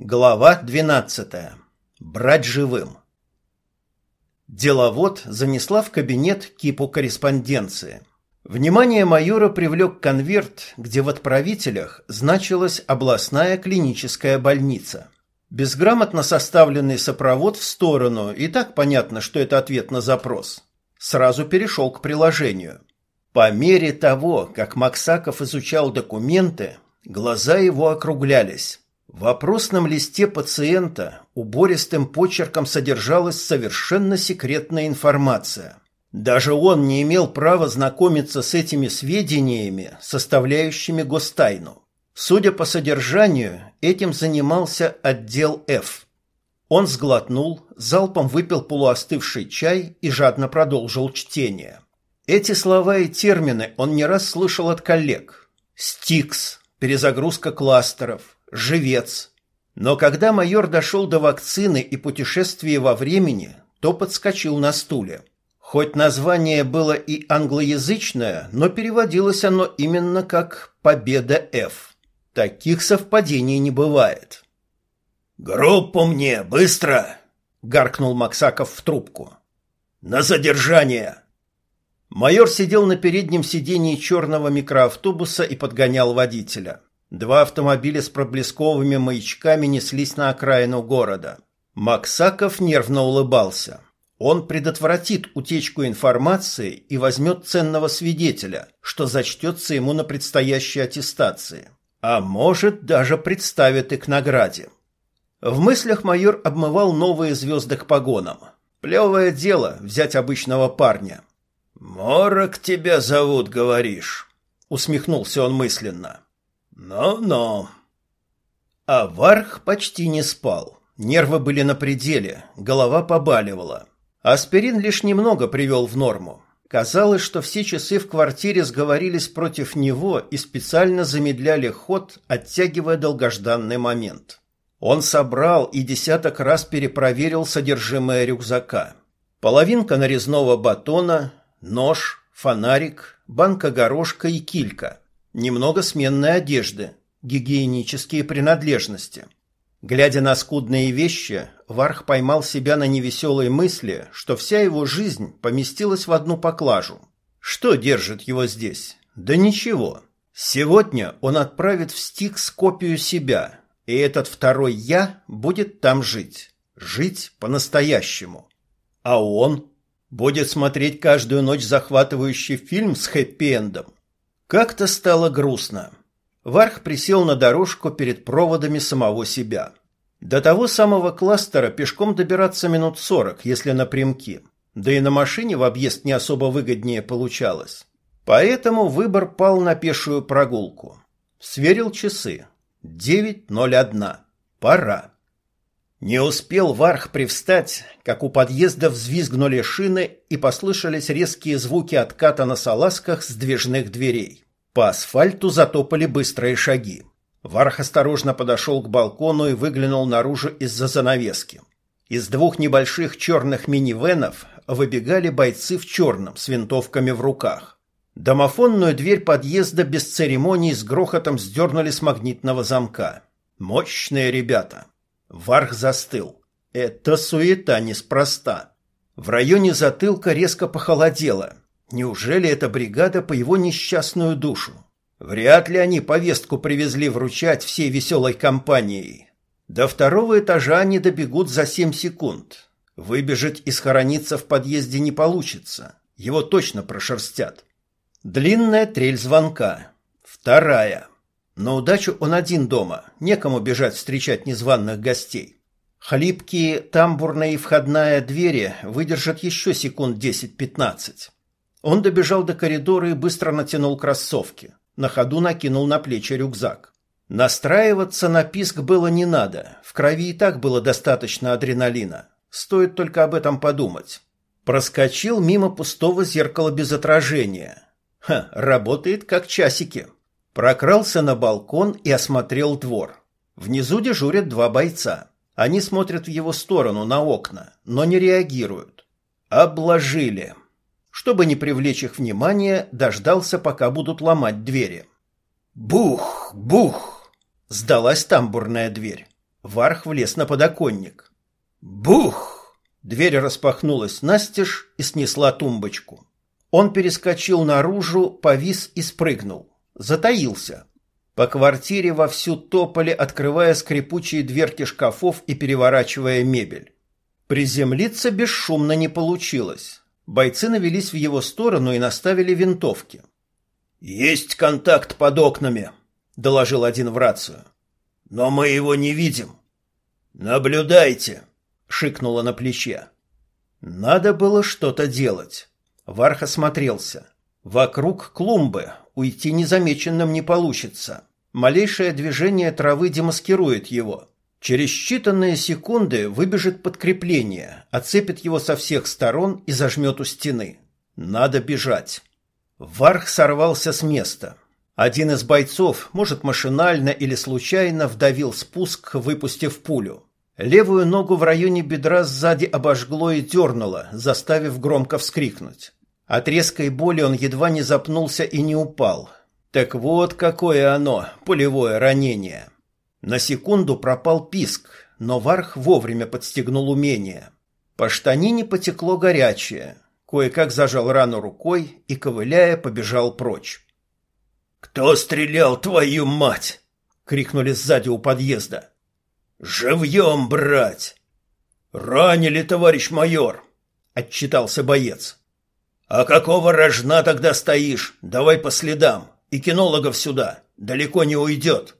Глава 12. Брать живым. Деловод занесла в кабинет кипу корреспонденции. Внимание майора привлек конверт, где в отправителях значилась областная клиническая больница. Безграмотно составленный сопровод в сторону, и так понятно, что это ответ на запрос. Сразу перешел к приложению. По мере того, как Максаков изучал документы, глаза его округлялись. В вопросном листе пациента убористым почерком содержалась совершенно секретная информация. Даже он не имел права знакомиться с этими сведениями, составляющими гостайну. Судя по содержанию, этим занимался отдел F. Он сглотнул, залпом выпил полуостывший чай и жадно продолжил чтение. Эти слова и термины он не раз слышал от коллег. «Стикс», «перезагрузка кластеров», живец. Но когда майор дошел до вакцины и путешествия во времени, то подскочил на стуле. Хоть название было и англоязычное, но переводилось оно именно как «Победа F». Таких совпадений не бывает. «Группу мне, быстро!» — гаркнул Максаков в трубку. «На задержание!» Майор сидел на переднем сидении черного микроавтобуса и подгонял водителя. Два автомобиля с проблесковыми маячками неслись на окраину города. Максаков нервно улыбался. Он предотвратит утечку информации и возьмет ценного свидетеля, что зачтется ему на предстоящей аттестации. А может, даже представит и к награде. В мыслях майор обмывал новые звезды к погонам. Плевое дело взять обычного парня. «Морок тебя зовут, говоришь?» — усмехнулся он мысленно. «Ну-ну». А Варх почти не спал. Нервы были на пределе, голова побаливала. Аспирин лишь немного привел в норму. Казалось, что все часы в квартире сговорились против него и специально замедляли ход, оттягивая долгожданный момент. Он собрал и десяток раз перепроверил содержимое рюкзака. Половинка нарезного батона, нож, фонарик, банка горошка и килька – немного сменной одежды, гигиенические принадлежности. Глядя на скудные вещи, Варх поймал себя на невеселой мысли, что вся его жизнь поместилась в одну поклажу. Что держит его здесь? Да ничего. Сегодня он отправит в Стикс копию себя, и этот второй «я» будет там жить. Жить по-настоящему. А он будет смотреть каждую ночь захватывающий фильм с хэппи-эндом как-то стало грустно. Варх присел на дорожку перед проводами самого себя. До того самого кластера пешком добираться минут сорок, если напрямки. Да и на машине в объезд не особо выгоднее получалось. Поэтому выбор пал на пешую прогулку. Сверил часы. 9.01. Пора. Не успел Варх привстать, как у подъезда взвизгнули шины и послышались резкие звуки отката на салазках сдвижных дверей. По асфальту затопали быстрые шаги. Варх осторожно подошел к балкону и выглянул наружу из-за занавески. Из двух небольших черных минивенов выбегали бойцы в черном с винтовками в руках. Домофонную дверь подъезда без церемоний с грохотом сдернули с магнитного замка. Мощные ребята. Варх застыл. Это суета неспроста. В районе затылка резко похолодело. Неужели эта бригада по его несчастную душу? Вряд ли они повестку привезли вручать всей веселой компанией. До второго этажа они добегут за семь секунд. Выбежать и схорониться в подъезде не получится. Его точно прошерстят. Длинная трель звонка. Вторая. На удачу он один дома, некому бежать встречать незваных гостей. Хлипкие тамбурная и входная двери выдержат еще секунд 10-15. Он добежал до коридора и быстро натянул кроссовки. На ходу накинул на плечи рюкзак. Настраиваться на писк было не надо. В крови и так было достаточно адреналина. Стоит только об этом подумать. Проскочил мимо пустого зеркала без отражения. Ха, работает как часики. Прокрался на балкон и осмотрел двор. Внизу дежурят два бойца. Они смотрят в его сторону, на окна, но не реагируют. Обложили. Чтобы не привлечь их внимание, дождался, пока будут ломать двери. Бух, бух! Сдалась тамбурная дверь. Варх влез на подоконник. Бух! Дверь распахнулась настежь и снесла тумбочку. Он перескочил наружу, повис и спрыгнул. Затаился. По квартире вовсю топали, открывая скрипучие дверки шкафов и переворачивая мебель. Приземлиться бесшумно не получилось. Бойцы навелись в его сторону и наставили винтовки. «Есть контакт под окнами», — доложил один в рацию. «Но мы его не видим». «Наблюдайте», — шикнуло на плече. Надо было что-то делать. Варх осмотрелся. Вокруг клумбы, уйти незамеченным не получится. Малейшее движение травы демаскирует его. Через считанные секунды выбежит подкрепление, оцепит его со всех сторон и зажмет у стены. Надо бежать. Варх сорвался с места. Один из бойцов, может машинально или случайно, вдавил спуск, выпустив пулю. Левую ногу в районе бедра сзади обожгло и дернуло, заставив громко вскрикнуть. От резкой боли он едва не запнулся и не упал. Так вот какое оно, пулевое ранение. На секунду пропал писк, но Варх вовремя подстегнул умение. По штанине потекло горячее. Кое-как зажал рану рукой и, ковыляя, побежал прочь. «Кто стрелял, твою мать?» — крикнули сзади у подъезда. «Живьем, брать!» «Ранили, товарищ майор!» — отчитался боец. «А какого рожна тогда стоишь? Давай по следам. И кинологов сюда. Далеко не уйдет».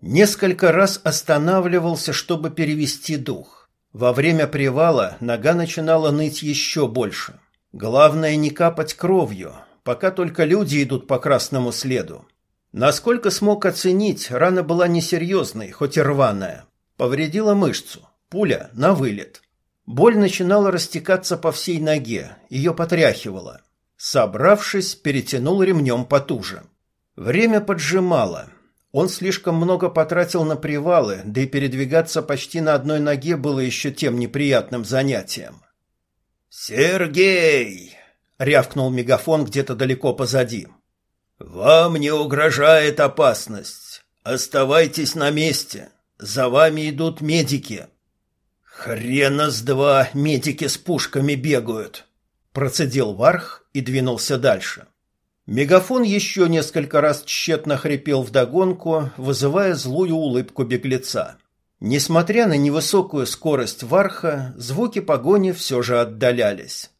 Несколько раз останавливался, чтобы перевести дух. Во время привала нога начинала ныть еще больше. Главное не капать кровью, пока только люди идут по красному следу. Насколько смог оценить, рана была несерьезной, хоть и рваная. Повредила мышцу, пуля на вылет. Боль начинала растекаться по всей ноге, ее потряхивало. Собравшись, перетянул ремнем потуже. Время поджимало – он слишком много потратил на привалы, да и передвигаться почти на одной ноге было еще тем неприятным занятием. «Сергей!» — рявкнул мегафон где-то далеко позади. «Вам не угрожает опасность. Оставайтесь на месте. За вами идут медики». «Хрена с два медики с пушками бегают!» — процедил Варх и двинулся дальше. Мегафон еще несколько раз тщетно хрипел вдогонку, вызывая злую улыбку беглеца. Несмотря на невысокую скорость Варха, звуки погони все же отдалялись.